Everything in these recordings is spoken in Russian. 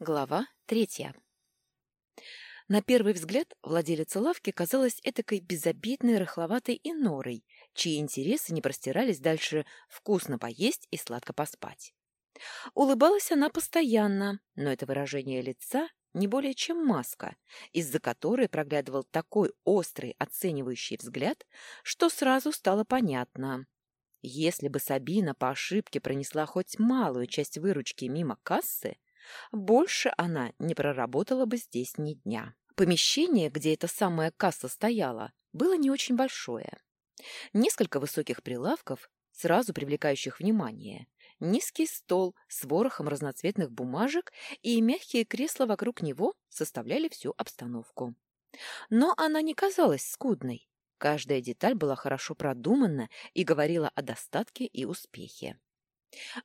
Глава третья. На первый взгляд владелица лавки казалась этакой безобидной, рыхловатой инорой, чьи интересы не простирались дальше вкусно поесть и сладко поспать. Улыбалась она постоянно, но это выражение лица не более чем маска, из-за которой проглядывал такой острый оценивающий взгляд, что сразу стало понятно. Если бы Сабина по ошибке пронесла хоть малую часть выручки мимо кассы, больше она не проработала бы здесь ни дня. Помещение, где эта самая касса стояла, было не очень большое. Несколько высоких прилавков, сразу привлекающих внимание, низкий стол с ворохом разноцветных бумажек и мягкие кресла вокруг него составляли всю обстановку. Но она не казалась скудной. Каждая деталь была хорошо продумана и говорила о достатке и успехе.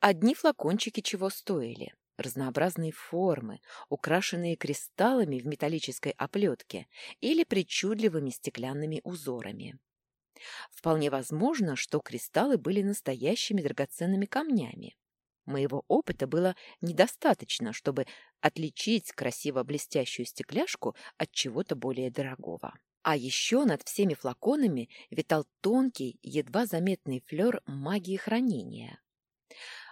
Одни флакончики чего стоили разнообразные формы, украшенные кристаллами в металлической оплетке или причудливыми стеклянными узорами. Вполне возможно, что кристаллы были настоящими драгоценными камнями. Моего опыта было недостаточно, чтобы отличить красиво блестящую стекляшку от чего-то более дорогого. А еще над всеми флаконами витал тонкий, едва заметный флер магии хранения.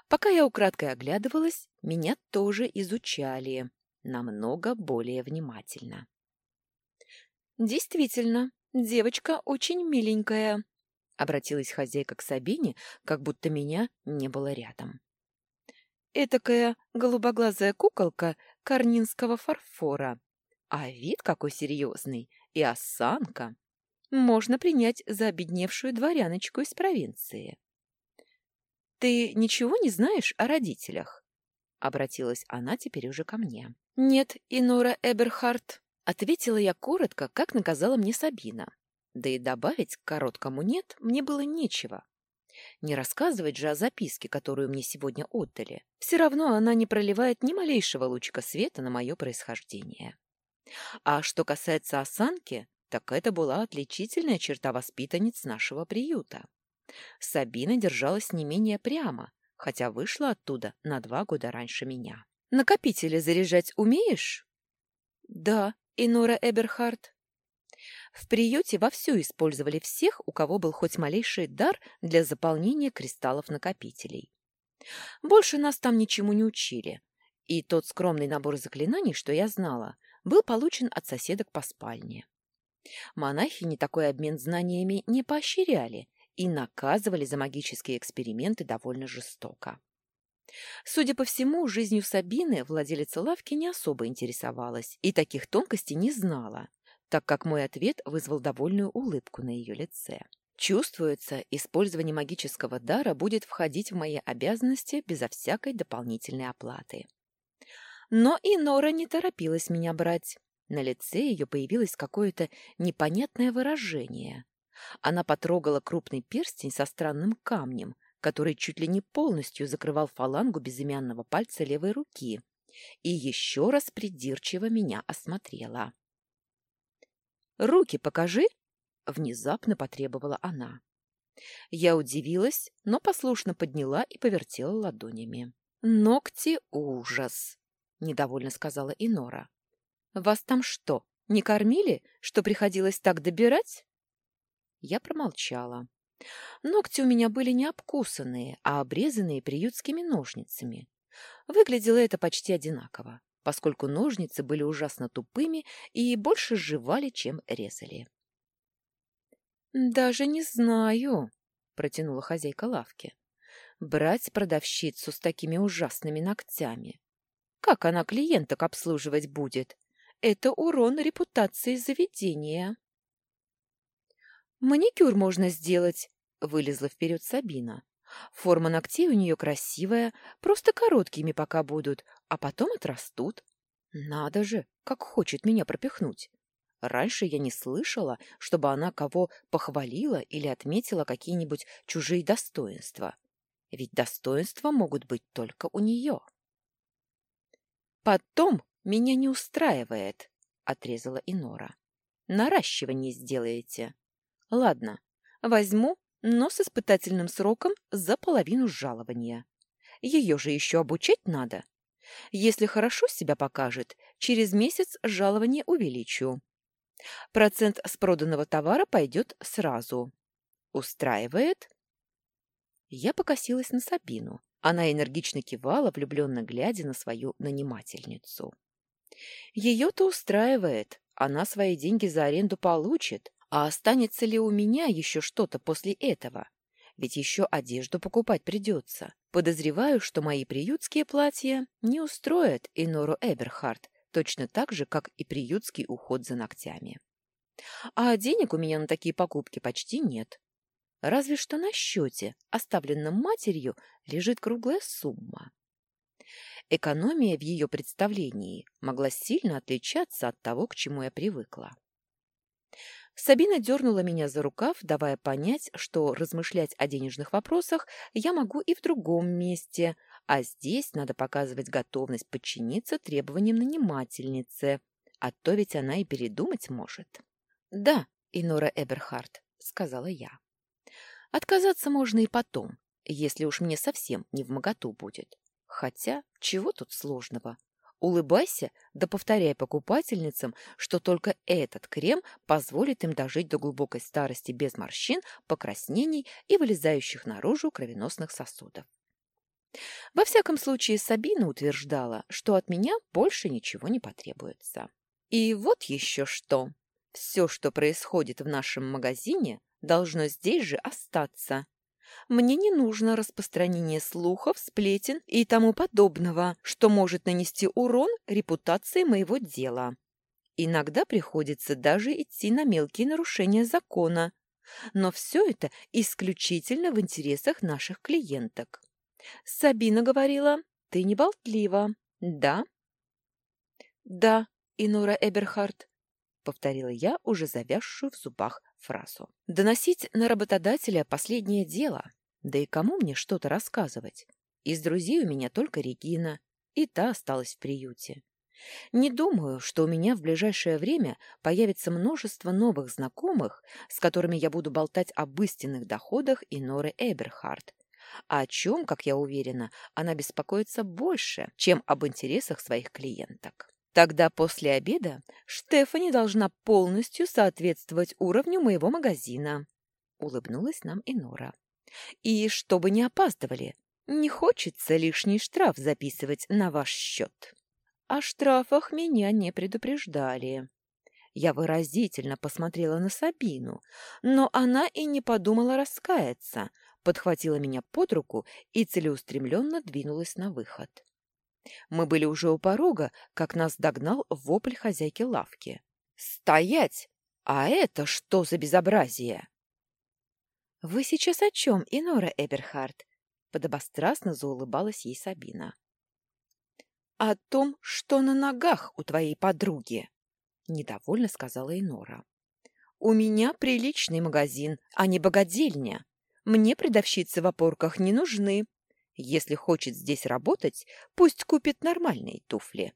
Пока я украдкой оглядывалась, меня тоже изучали, намного более внимательно. «Действительно, девочка очень миленькая», — обратилась хозяйка к Сабине, как будто меня не было рядом. «Этакая голубоглазая куколка корнинского фарфора. А вид какой серьезный и осанка. Можно принять за обедневшую дворяночку из провинции». «Ты ничего не знаешь о родителях?» — обратилась она теперь уже ко мне. «Нет, Инора Эберхарт», — ответила я коротко, как наказала мне Сабина. Да и добавить к короткому «нет» мне было нечего. Не рассказывать же о записке, которую мне сегодня отдали. Все равно она не проливает ни малейшего лучика света на мое происхождение. А что касается осанки, так это была отличительная черта воспитанниц нашего приюта. Сабина держалась не менее прямо, хотя вышла оттуда на два года раньше меня. «Накопители заряжать умеешь?» «Да, Инора Эберхард». В приюте вовсю использовали всех, у кого был хоть малейший дар для заполнения кристаллов-накопителей. Больше нас там ничему не учили, и тот скромный набор заклинаний, что я знала, был получен от соседок по спальне. Монахини такой обмен знаниями не поощряли и наказывали за магические эксперименты довольно жестоко. Судя по всему, жизнью Сабины владелица лавки не особо интересовалась и таких тонкостей не знала, так как мой ответ вызвал довольную улыбку на ее лице. Чувствуется, использование магического дара будет входить в мои обязанности безо всякой дополнительной оплаты. Но и Нора не торопилась меня брать. На лице ее появилось какое-то непонятное выражение, она потрогала крупный перстень со странным камнем, который чуть ли не полностью закрывал фалангу безымянного пальца левой руки, и еще раз придирчиво меня осмотрела. «Руки покажи!» — внезапно потребовала она. Я удивилась, но послушно подняла и повертела ладонями. «Ногти — ужас!» — недовольно сказала Инора. «Вас там что, не кормили, что приходилось так добирать?» Я промолчала. Ногти у меня были не обкусанные, а обрезанные приютскими ножницами. Выглядело это почти одинаково, поскольку ножницы были ужасно тупыми и больше сживали, чем резали. «Даже не знаю», — протянула хозяйка лавки. «Брать продавщицу с такими ужасными ногтями. Как она клиенток обслуживать будет? Это урон репутации заведения». «Маникюр можно сделать», — вылезла вперед Сабина. «Форма ногтей у нее красивая, просто короткими пока будут, а потом отрастут. Надо же, как хочет меня пропихнуть. Раньше я не слышала, чтобы она кого похвалила или отметила какие-нибудь чужие достоинства. Ведь достоинства могут быть только у нее». «Потом меня не устраивает», — отрезала Инора. «Наращивание сделаете». Ладно, возьму, но с испытательным сроком за половину жалования. Ее же еще обучать надо. Если хорошо себя покажет, через месяц жалование увеличу. Процент с проданного товара пойдет сразу. Устраивает?» Я покосилась на Сабину. Она энергично кивала, влюбленно глядя на свою нанимательницу. Ее-то устраивает. Она свои деньги за аренду получит. А останется ли у меня еще что-то после этого? Ведь еще одежду покупать придется. Подозреваю, что мои приютские платья не устроят Инору Эберхард, точно так же, как и приютский уход за ногтями. А денег у меня на такие покупки почти нет. Разве что на счете, оставленном матерью, лежит круглая сумма. Экономия в ее представлении могла сильно отличаться от того, к чему я привыкла. Сабина дернула меня за рукав, давая понять, что размышлять о денежных вопросах я могу и в другом месте, а здесь надо показывать готовность подчиниться требованиям нанимательницы, а то ведь она и передумать может. «Да, Инора Эберхард», — сказала я. «Отказаться можно и потом, если уж мне совсем не в моготу будет. Хотя, чего тут сложного? Улыбайся, да повторяй покупательницам, что только этот крем позволит им дожить до глубокой старости без морщин, покраснений и вылезающих наружу кровеносных сосудов. Во всяком случае, Сабина утверждала, что от меня больше ничего не потребуется. И вот еще что. Все, что происходит в нашем магазине, должно здесь же остаться. Мне не нужно распространение слухов, сплетен и тому подобного, что может нанести урон репутации моего дела. Иногда приходится даже идти на мелкие нарушения закона. Но все это исключительно в интересах наших клиенток. Сабина говорила, ты не болтлива, да? Да, Инора Эберхард, повторила я, уже завязшую в зубах фразу. Доносить на работодателя последнее дело. Да и кому мне что-то рассказывать? Из друзей у меня только Регина, и та осталась в приюте. Не думаю, что у меня в ближайшее время появится множество новых знакомых, с которыми я буду болтать об истинных доходах и Норы Эберхард, о чем, как я уверена, она беспокоится больше, чем об интересах своих клиенток. Тогда после обеда Штефани должна полностью соответствовать уровню моего магазина. Улыбнулась нам и Нора. И чтобы не опаздывали, не хочется лишний штраф записывать на ваш счет. О штрафах меня не предупреждали. Я выразительно посмотрела на Сабину, но она и не подумала раскаяться, подхватила меня под руку и целеустремленно двинулась на выход. Мы были уже у порога, как нас догнал вопль хозяйки лавки. «Стоять! А это что за безобразие?» «Вы сейчас о чем, Инора Эберхард?» — подобострастно заулыбалась ей Сабина. «О том, что на ногах у твоей подруги», — недовольно сказала Инора. «У меня приличный магазин, а не богадельня. Мне продавщицы в опорках не нужны, если хочет здесь работать, пусть купит нормальные туфли.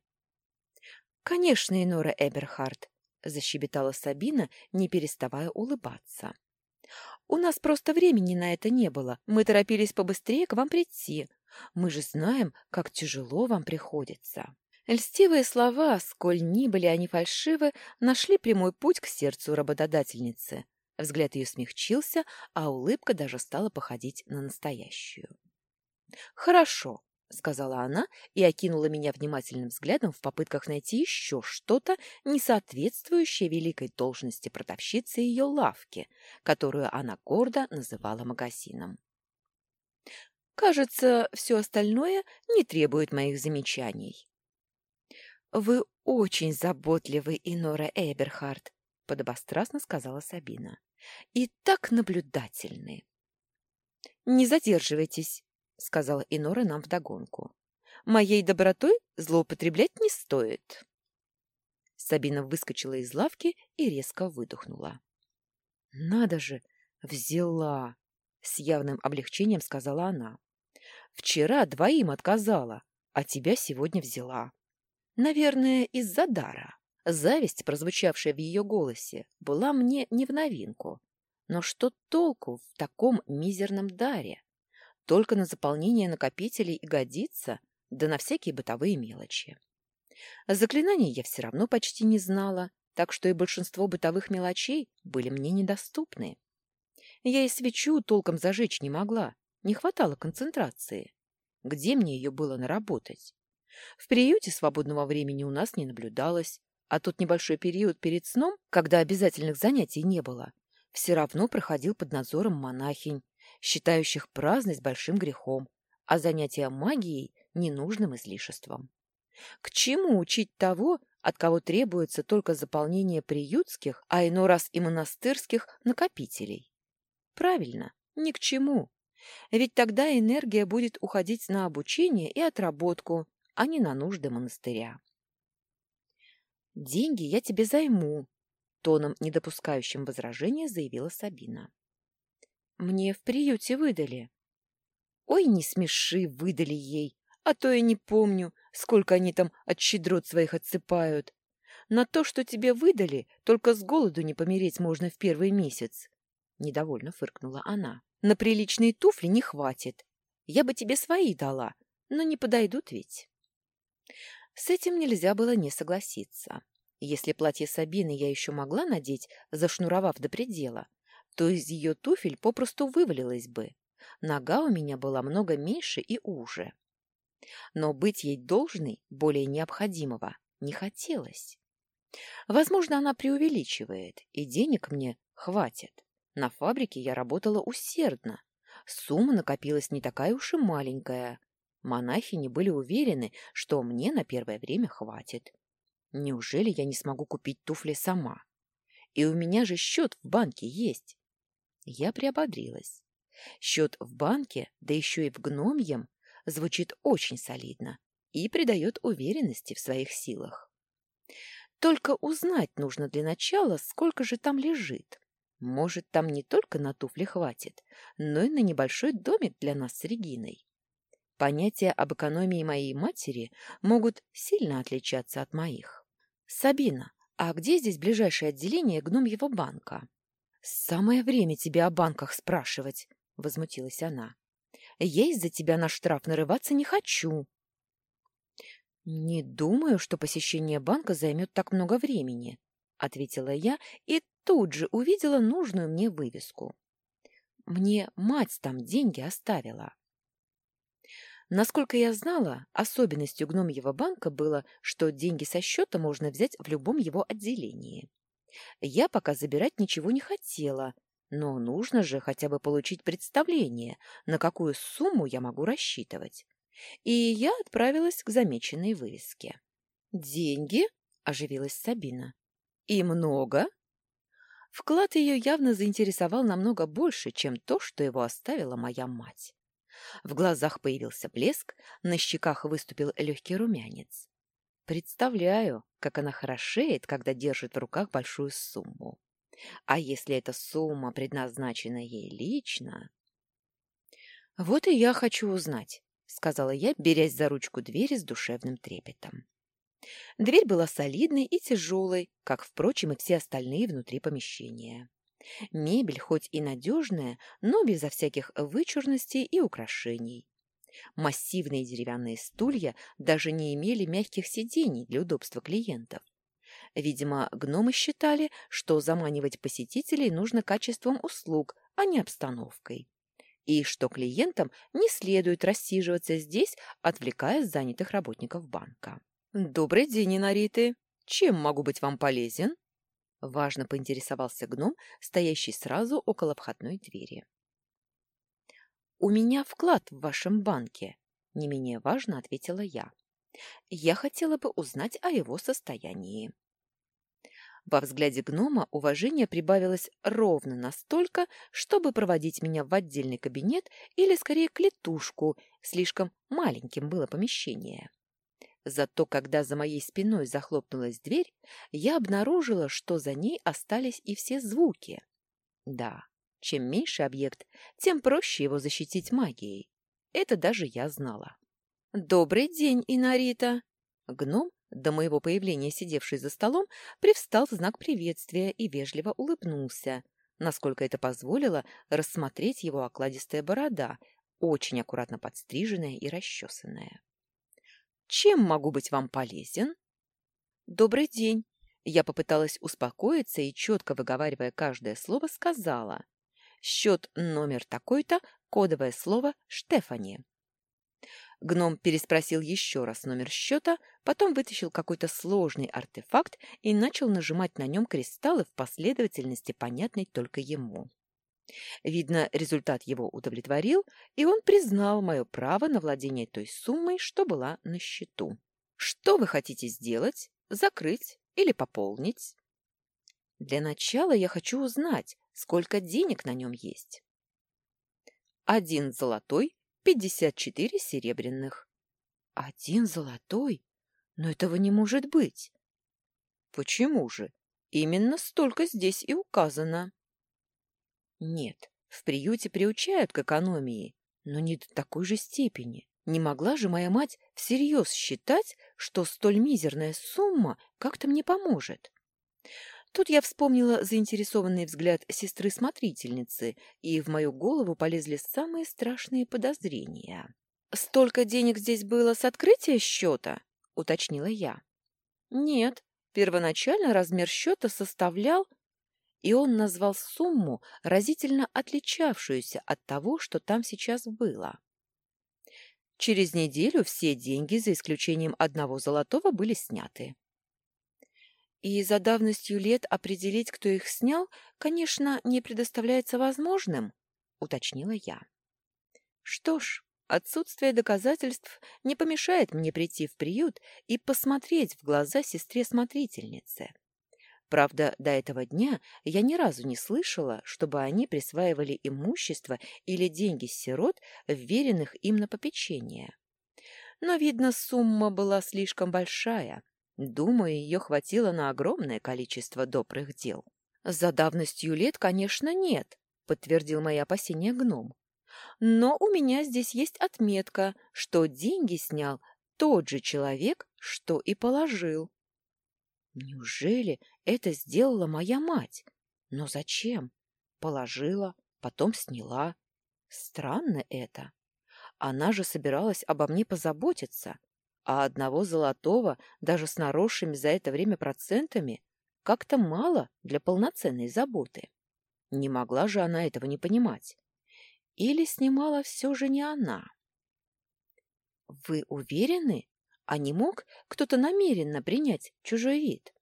«Конечно, Инора Эберхард», — защебетала Сабина, не переставая улыбаться. «У нас просто времени на это не было. Мы торопились побыстрее к вам прийти. Мы же знаем, как тяжело вам приходится». Льстивые слова, сколь ни были они фальшивы, нашли прямой путь к сердцу работодательницы. Взгляд ее смягчился, а улыбка даже стала походить на настоящую. «Хорошо», — сказала она и окинула меня внимательным взглядом в попытках найти еще что-то, не соответствующее великой должности продавщицы ее лавки, которую она гордо называла магазином. «Кажется, все остальное не требует моих замечаний». «Вы очень заботливый, Инора Эберхард», — подобострастно сказала Сабина. «И так наблюдательны». «Не задерживайтесь», — сказала Инора нам вдогонку. «Моей добротой злоупотреблять не стоит». Сабина выскочила из лавки и резко выдохнула. «Надо же, взяла!» — с явным облегчением сказала она. «Вчера двоим отказала, а тебя сегодня взяла. Наверное, из-за дара». Зависть, прозвучавшая в ее голосе, была мне не в новинку. Но что толку в таком мизерном даре? Только на заполнение накопителей и годится, да на всякие бытовые мелочи. Заклинаний я все равно почти не знала, так что и большинство бытовых мелочей были мне недоступны. Я и свечу толком зажечь не могла, не хватало концентрации. Где мне ее было наработать? В приюте свободного времени у нас не наблюдалось, а тот небольшой период перед сном, когда обязательных занятий не было, все равно проходил под надзором монахинь, считающих праздность большим грехом, а занятия магией – ненужным излишеством. К чему учить того, от кого требуется только заполнение приютских, а иной раз и монастырских накопителей? Правильно, ни к чему. Ведь тогда энергия будет уходить на обучение и отработку, а не на нужды монастыря. «Деньги я тебе займу», — тоном, не допускающим возражения, заявила Сабина. «Мне в приюте выдали». «Ой, не смеши, выдали ей, а то я не помню, сколько они там от щедрот своих отсыпают. На то, что тебе выдали, только с голоду не помереть можно в первый месяц. Недовольно фыркнула она. На приличные туфли не хватит. Я бы тебе свои дала, но не подойдут ведь. С этим нельзя было не согласиться. Если платье Сабины я еще могла надеть, зашнуровав до предела, то из ее туфель попросту вывалилась бы. Нога у меня была много меньше и уже. Но быть ей должной, более необходимого, не хотелось. Возможно, она преувеличивает, и денег мне хватит. На фабрике я работала усердно. Сумма накопилась не такая уж и маленькая. Монахини были уверены, что мне на первое время хватит. Неужели я не смогу купить туфли сама? И у меня же счет в банке есть. Я приободрилась. Счет в банке, да еще и в гномьем, звучит очень солидно и придает уверенности в своих силах. Только узнать нужно для начала, сколько же там лежит. Может, там не только на туфли хватит, но и на небольшой домик для нас с Региной. Понятия об экономии моей матери могут сильно отличаться от моих. Сабина, а где здесь ближайшее отделение гномьего банка? Самое время тебе о банках спрашивать, возмутилась она. Я из-за тебя на штраф нарываться не хочу. Не думаю, что посещение банка займет так много времени, ответила я и тут же увидела нужную мне вывеску. Мне мать там деньги оставила. Насколько я знала, особенностью гномьего банка было, что деньги со счета можно взять в любом его отделении. Я пока забирать ничего не хотела, но нужно же хотя бы получить представление, на какую сумму я могу рассчитывать. И я отправилась к замеченной вывеске. «Деньги?» — оживилась Сабина. «И много?» Вклад ее явно заинтересовал намного больше, чем то, что его оставила моя мать. В глазах появился блеск, на щеках выступил легкий румянец. Представляю, как она хорошеет, когда держит в руках большую сумму. А если эта сумма предназначена ей лично... — Вот и я хочу узнать, — сказала я, берясь за ручку двери с душевным трепетом. Дверь была солидной и тяжелой, как, впрочем, и все остальные внутри помещения. Мебель хоть и надежная, но безо всяких вычурностей и украшений. Массивные деревянные стулья даже не имели мягких сидений для удобства клиентов. Видимо, гномы считали, что заманивать посетителей нужно качеством услуг, а не обстановкой. И что клиентам не следует рассиживаться здесь, отвлекая занятых работников банка. «Добрый день, Инариты! Чем могу быть вам полезен?» Важно поинтересовался гном, стоящий сразу около входной двери. «У меня вклад в вашем банке», — не менее важно ответила я. «Я хотела бы узнать о его состоянии». Во взгляде гнома уважение прибавилось ровно настолько, чтобы проводить меня в отдельный кабинет или, скорее, клетушку, слишком маленьким было помещение. Зато когда за моей спиной захлопнулась дверь, я обнаружила, что за ней остались и все звуки. Да, чем меньше объект, тем проще его защитить магией. Это даже я знала. «Добрый день, Инарита!» Гном до моего появления сидевший за столом, привстал в знак приветствия и вежливо улыбнулся, насколько это позволило рассмотреть его окладистая борода, очень аккуратно подстриженная и расчесанная. Чем могу быть вам полезен?» «Добрый день!» Я попыталась успокоиться и, четко выговаривая каждое слово, сказала. «Счет номер такой-то, кодовое слово «Штефани». Гном переспросил еще раз номер счета, потом вытащил какой-то сложный артефакт и начал нажимать на нем кристаллы в последовательности, понятной только ему. Видно, результат его удовлетворил, и он признал мое право на владение той суммой, что была на счету. «Что вы хотите сделать? Закрыть или пополнить?» «Для начала я хочу узнать, сколько денег на нем есть». «Один золотой пятьдесят четыре серебряных. Один золотой? Но этого не может быть. Почему же? Именно столько здесь и указано. Нет, в приюте приучают к экономии, но не до такой же степени. Не могла же моя мать всерьез считать, что столь мизерная сумма как-то мне поможет. Тут я вспомнила заинтересованный взгляд сестры-смотрительницы, и в мою голову полезли самые страшные подозрения. «Столько денег здесь было с открытия счета?» — уточнила я. «Нет, первоначально размер счета составлял...» И он назвал сумму, разительно отличавшуюся от того, что там сейчас было. Через неделю все деньги, за исключением одного золотого, были сняты. И за давностью лет определить, кто их снял, конечно, не предоставляется возможным, уточнила я. Что ж, отсутствие доказательств не помешает мне прийти в приют и посмотреть в глаза сестре-смотрительнице. Правда, до этого дня я ни разу не слышала, чтобы они присваивали имущество или деньги сирот, вверенных им на попечение. Но, видно, сумма была слишком большая, Думаю, ее хватило на огромное количество добрых дел. За давностью лет, конечно, нет, подтвердил мои опасения гном. Но у меня здесь есть отметка, что деньги снял тот же человек, что и положил. Неужели это сделала моя мать? Но зачем? Положила, потом сняла. Странно это. Она же собиралась обо мне позаботиться а одного золотого, даже с наросшими за это время процентами, как-то мало для полноценной заботы. Не могла же она этого не понимать. Или снимала все же не она? Вы уверены? А не мог кто-то намеренно принять чужой вид?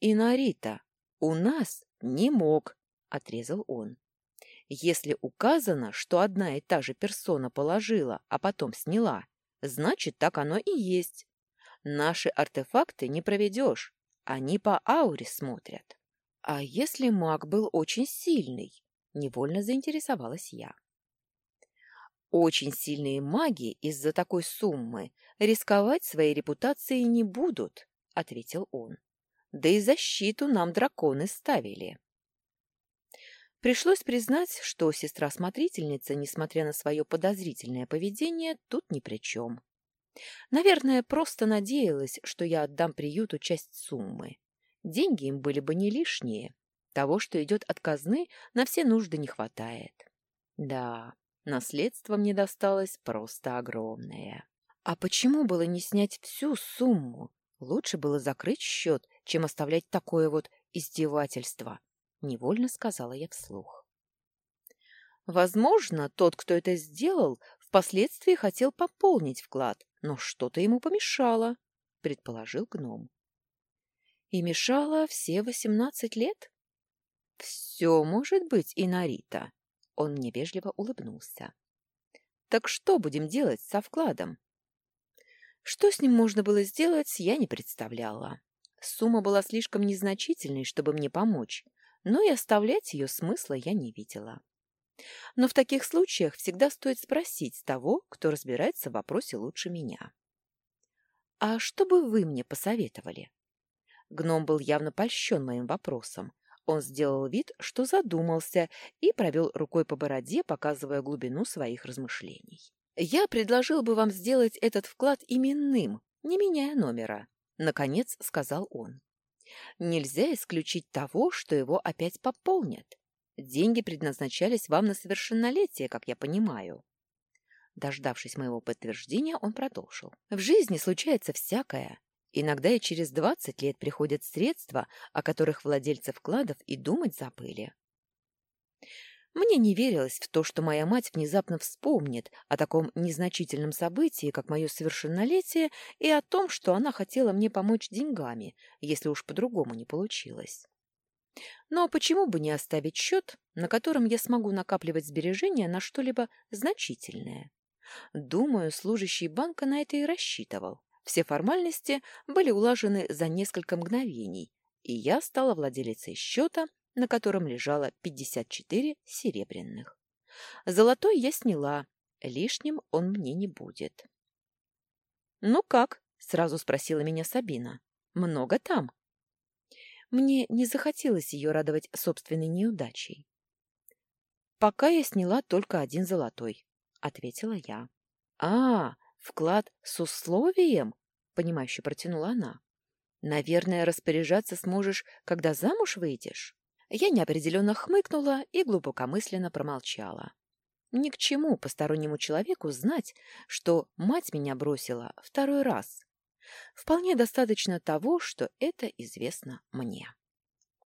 Инарита, у нас не мог, отрезал он. Если указано, что одна и та же персона положила, а потом сняла, Значит, так оно и есть. Наши артефакты не проведешь. Они по ауре смотрят. А если маг был очень сильный? Невольно заинтересовалась я. Очень сильные маги из-за такой суммы рисковать своей репутацией не будут, ответил он. Да и защиту нам драконы ставили. Пришлось признать, что сестра-смотрительница, несмотря на свое подозрительное поведение, тут ни при чем. Наверное, просто надеялась, что я отдам приюту часть суммы. Деньги им были бы не лишние. Того, что идет от казны, на все нужды не хватает. Да, наследство мне досталось просто огромное. А почему было не снять всю сумму? Лучше было закрыть счет, чем оставлять такое вот издевательство. — невольно сказала я вслух. Возможно, тот, кто это сделал, впоследствии хотел пополнить вклад, но что-то ему помешало, — предположил гном. И мешало все восемнадцать лет? Все может быть, и Нарита. Он мне вежливо улыбнулся. Так что будем делать со вкладом? Что с ним можно было сделать, я не представляла. Сумма была слишком незначительной, чтобы мне помочь, но и оставлять ее смысла я не видела. Но в таких случаях всегда стоит спросить того, кто разбирается в вопросе лучше меня. «А что бы вы мне посоветовали?» Гном был явно польщен моим вопросом. Он сделал вид, что задумался, и провел рукой по бороде, показывая глубину своих размышлений. «Я предложил бы вам сделать этот вклад именным, не меняя номера», — наконец сказал он. Нельзя исключить того, что его опять пополнят. Деньги предназначались вам на совершеннолетие, как я понимаю. Дождавшись моего подтверждения, он продолжил. В жизни случается всякое. Иногда и через двадцать лет приходят средства, о которых владельцы вкладов и думать забыли. Мне не верилось в то, что моя мать внезапно вспомнит о таком незначительном событии, как мое совершеннолетие, и о том, что она хотела мне помочь деньгами, если уж по-другому не получилось. Но почему бы не оставить счет, на котором я смогу накапливать сбережения на что-либо значительное? Думаю, служащий банка на это и рассчитывал. Все формальности были улажены за несколько мгновений, и я стала владелицей счета, на котором лежало 54 серебряных. Золотой я сняла, лишним он мне не будет. «Ну как?» — сразу спросила меня Сабина. «Много там?» Мне не захотелось ее радовать собственной неудачей. «Пока я сняла только один золотой», — ответила я. «А, вклад с условием?» — понимающе протянула она. «Наверное, распоряжаться сможешь, когда замуж выйдешь?» Я неопределенно хмыкнула и глубокомысленно промолчала. Ни к чему постороннему человеку знать, что мать меня бросила второй раз. Вполне достаточно того, что это известно мне.